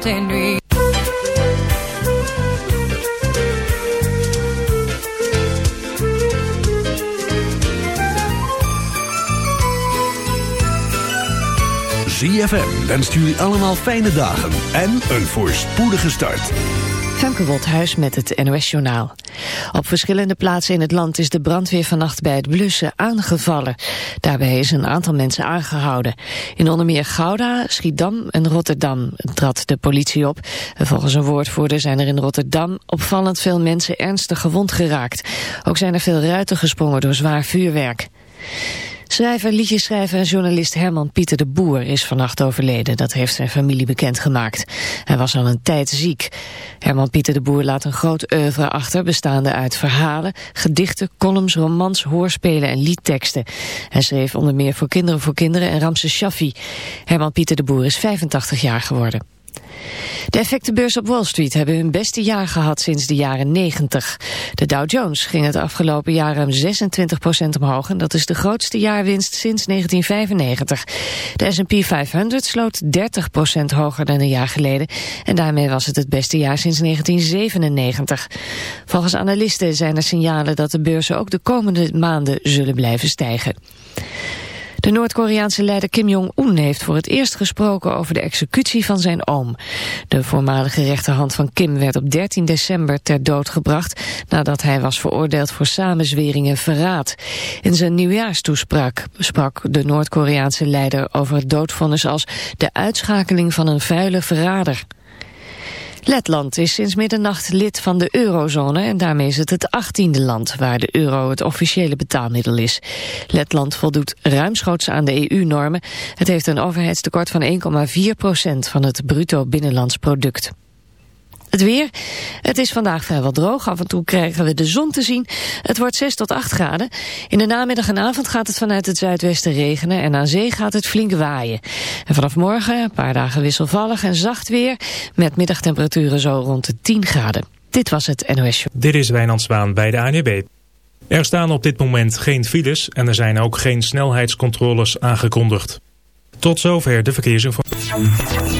tes nuits. ZFM wenst jullie allemaal fijne dagen en een voorspoedige start. Femke Wolthuis met het NOS Journaal. Op verschillende plaatsen in het land is de brandweer vannacht bij het blussen aangevallen. Daarbij is een aantal mensen aangehouden. In onder meer Gouda, Schiedam en Rotterdam trad de politie op. En volgens een woordvoerder zijn er in Rotterdam opvallend veel mensen ernstig gewond geraakt. Ook zijn er veel ruiten gesprongen door zwaar vuurwerk. Schrijver, liedjeschrijver en journalist Herman Pieter de Boer is vannacht overleden. Dat heeft zijn familie bekendgemaakt. Hij was al een tijd ziek. Herman Pieter de Boer laat een groot oeuvre achter... bestaande uit verhalen, gedichten, columns, romans, hoorspelen en liedteksten. Hij schreef onder meer voor Kinderen voor Kinderen en Ramses Shaffi. Herman Pieter de Boer is 85 jaar geworden. De effectenbeurs op Wall Street hebben hun beste jaar gehad sinds de jaren 90. De Dow Jones ging het afgelopen jaar ruim 26% omhoog... en dat is de grootste jaarwinst sinds 1995. De S&P 500 sloot 30% hoger dan een jaar geleden... en daarmee was het het beste jaar sinds 1997. Volgens analisten zijn er signalen dat de beurzen ook de komende maanden zullen blijven stijgen. De Noord-Koreaanse leider Kim Jong-un heeft voor het eerst gesproken over de executie van zijn oom. De voormalige rechterhand van Kim werd op 13 december ter dood gebracht nadat hij was veroordeeld voor samenzwering en verraad. In zijn nieuwjaarstoespraak sprak de Noord-Koreaanse leider over het doodvonnis als de uitschakeling van een vuile verrader. Letland is sinds middernacht lid van de eurozone en daarmee is het het achttiende land waar de euro het officiële betaalmiddel is. Letland voldoet ruimschoots aan de EU-normen. Het heeft een overheidstekort van 1,4 procent van het bruto binnenlands product. Het weer. Het is vandaag vrijwel droog. Af en toe krijgen we de zon te zien. Het wordt 6 tot 8 graden. In de namiddag en avond gaat het vanuit het zuidwesten regenen en aan zee gaat het flink waaien. En vanaf morgen een paar dagen wisselvallig en zacht weer met middagtemperaturen zo rond de 10 graden. Dit was het NOS Show. Dit is Wijnand Zwaan bij de ANUB. Er staan op dit moment geen files en er zijn ook geen snelheidscontroles aangekondigd. Tot zover de verkeersinformatie.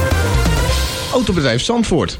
Autobedrijf Zandvoort.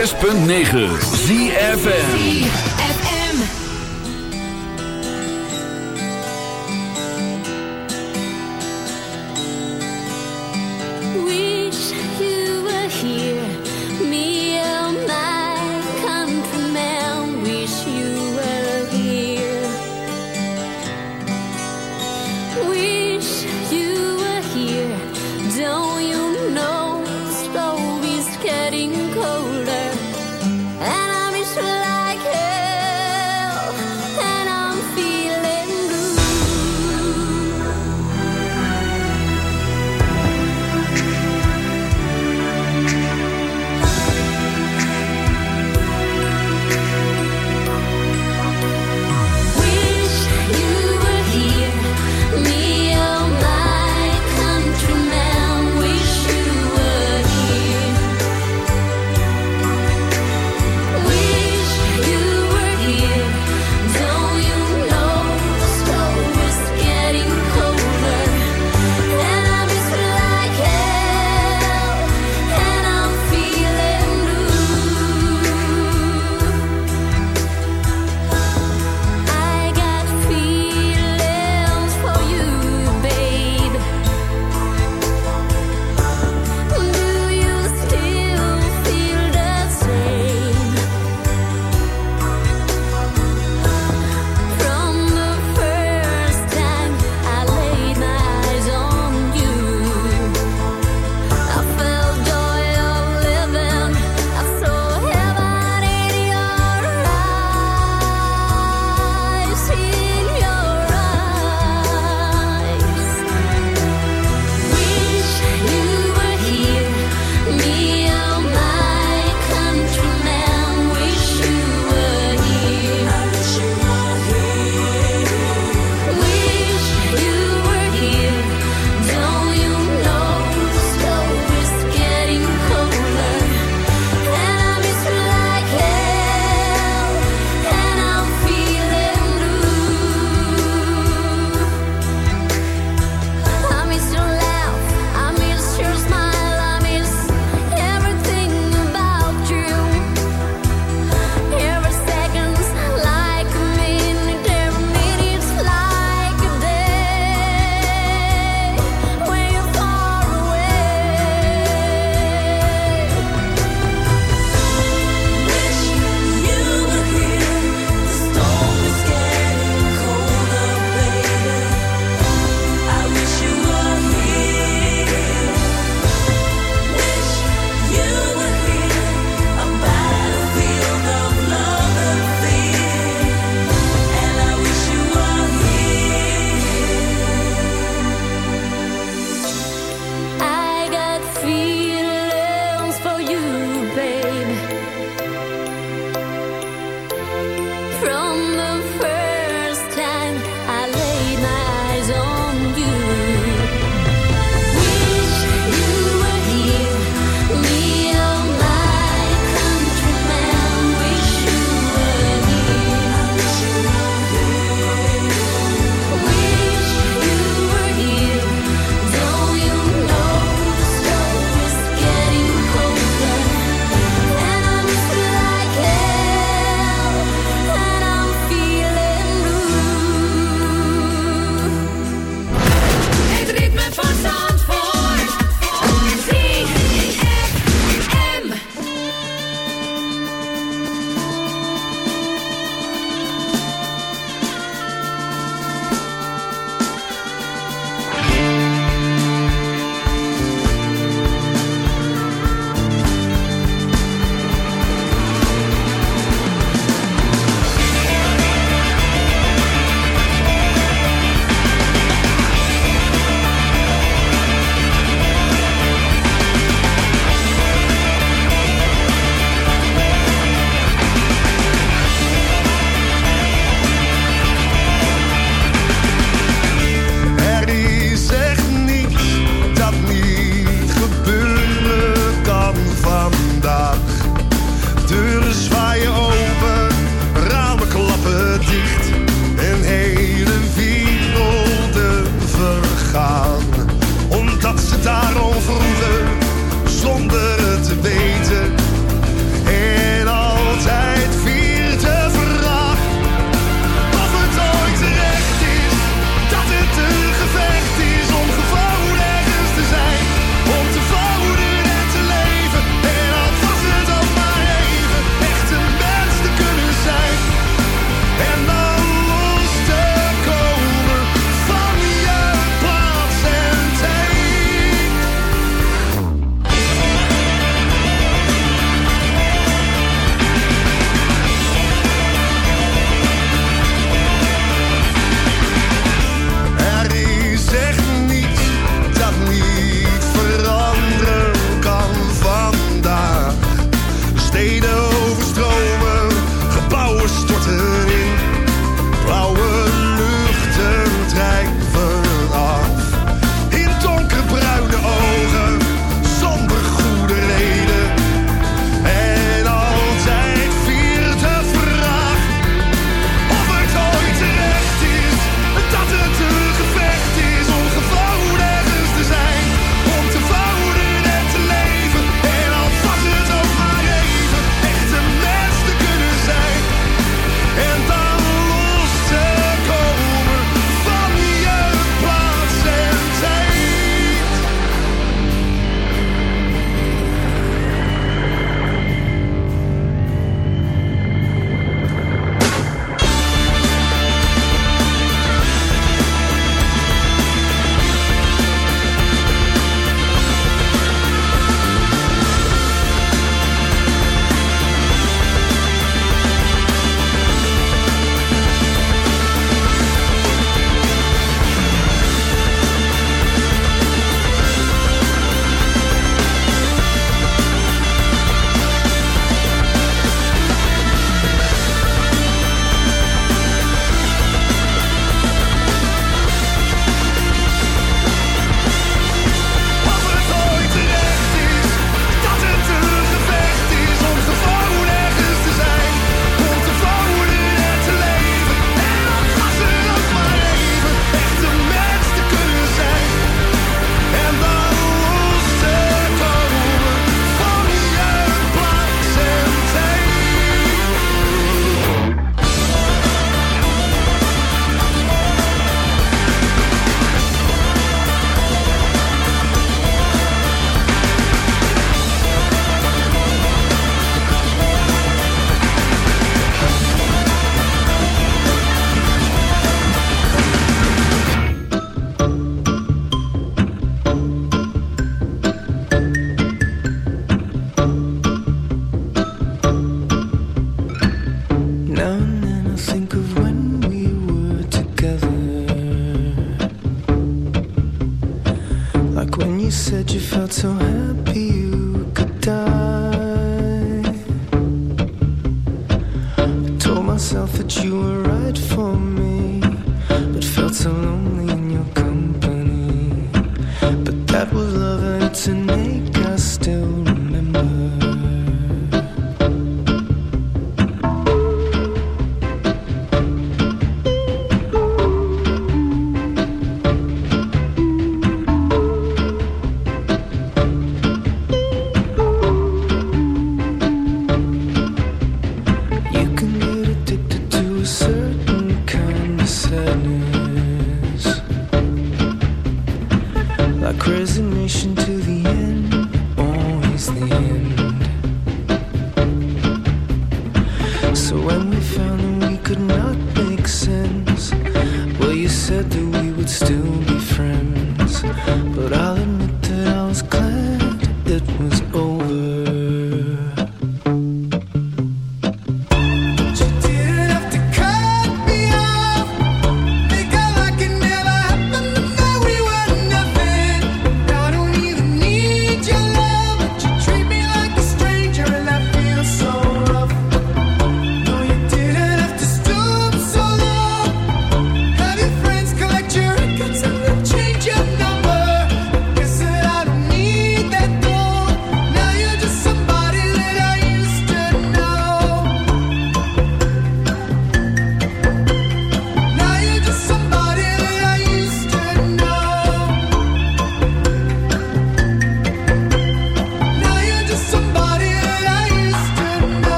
106.9 ZFN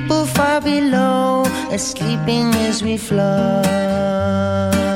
people far below are sleeping as we fly.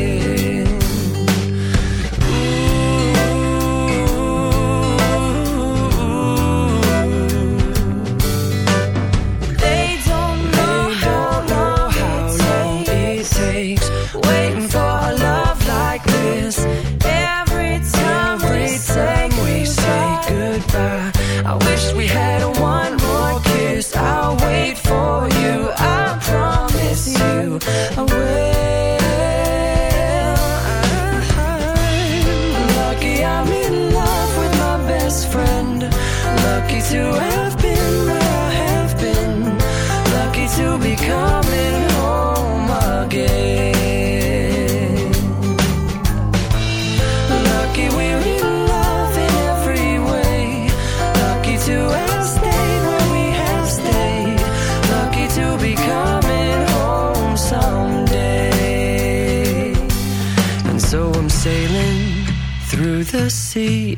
see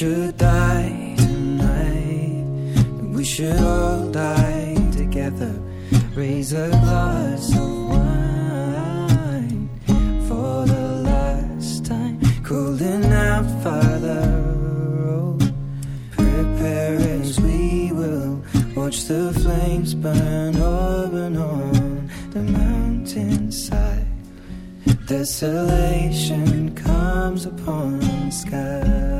Should die tonight, we should all die together. Raise a glass of wine for the last time. Calling out, Father, oh, prepare as we will watch the flames burn over and on the mountainside. Desolation comes upon the sky.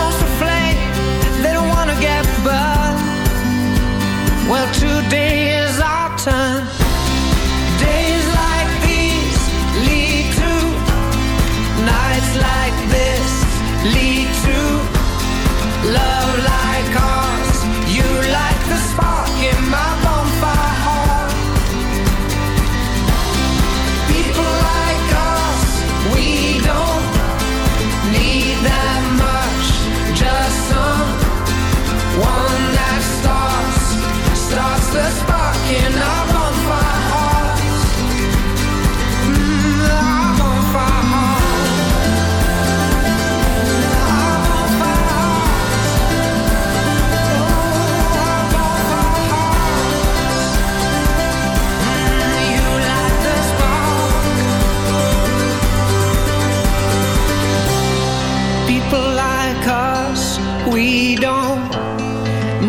Well, today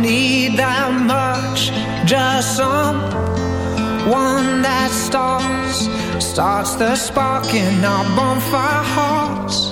need that much. Just someone that starts, starts the spark in our bonfire hearts.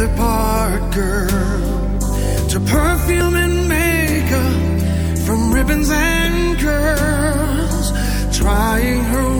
The other part girl. To perfume and makeup, from ribbons and curls. Trying her